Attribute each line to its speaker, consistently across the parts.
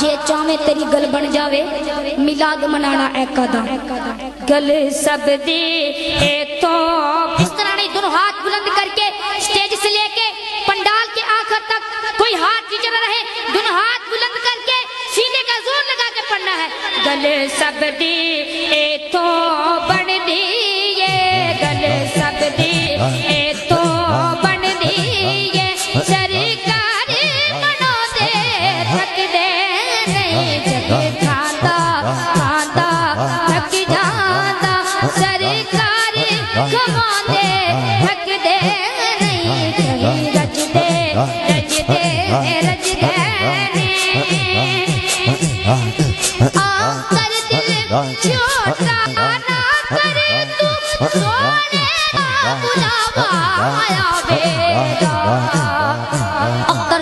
Speaker 1: جے تیری گل بن جاوے ملاد منانا ایک گل سب دی تو۔ اس طرح نہیں دونوں ہاتھ بلند کر کے سٹیج سے لے کے پنڈال کے آخر تک کوئی ہاتھ نیچے رہے، دونوں ہاتھ بلند کر کے سینے کا زور لگا کے پڑھنا ہے۔ گل سب دی تو۔ تھک دے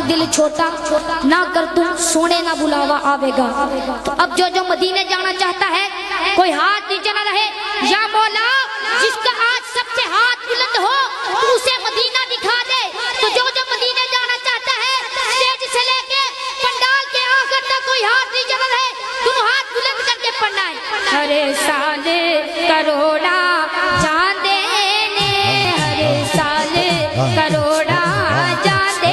Speaker 1: دل چھوٹا نہ کر تم سونے نہ بلاوا آوے گا اب جو جو مدینے جانا چاہتا ہے کوئی ہاتھ نیچے نہ رہے یا مولا جس کا آج سب سے ہاتھ بلند ہو، تو اسے مدینہ دکھا دے۔ تو جو جو مدینہ جانا چاہتا ہے سے لے کے پنڈال کے آخر تک کوئی ہاتھ نہیں جمع ہے۔ تم ہاتھ بلند کر کے پڑھنا ہے۔ ہر سال کروڑا چاندے ہر سال کروڑا چاندے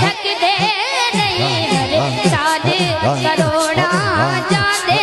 Speaker 1: تھک دے نہیں۔ ہر سال کروڑا چاندے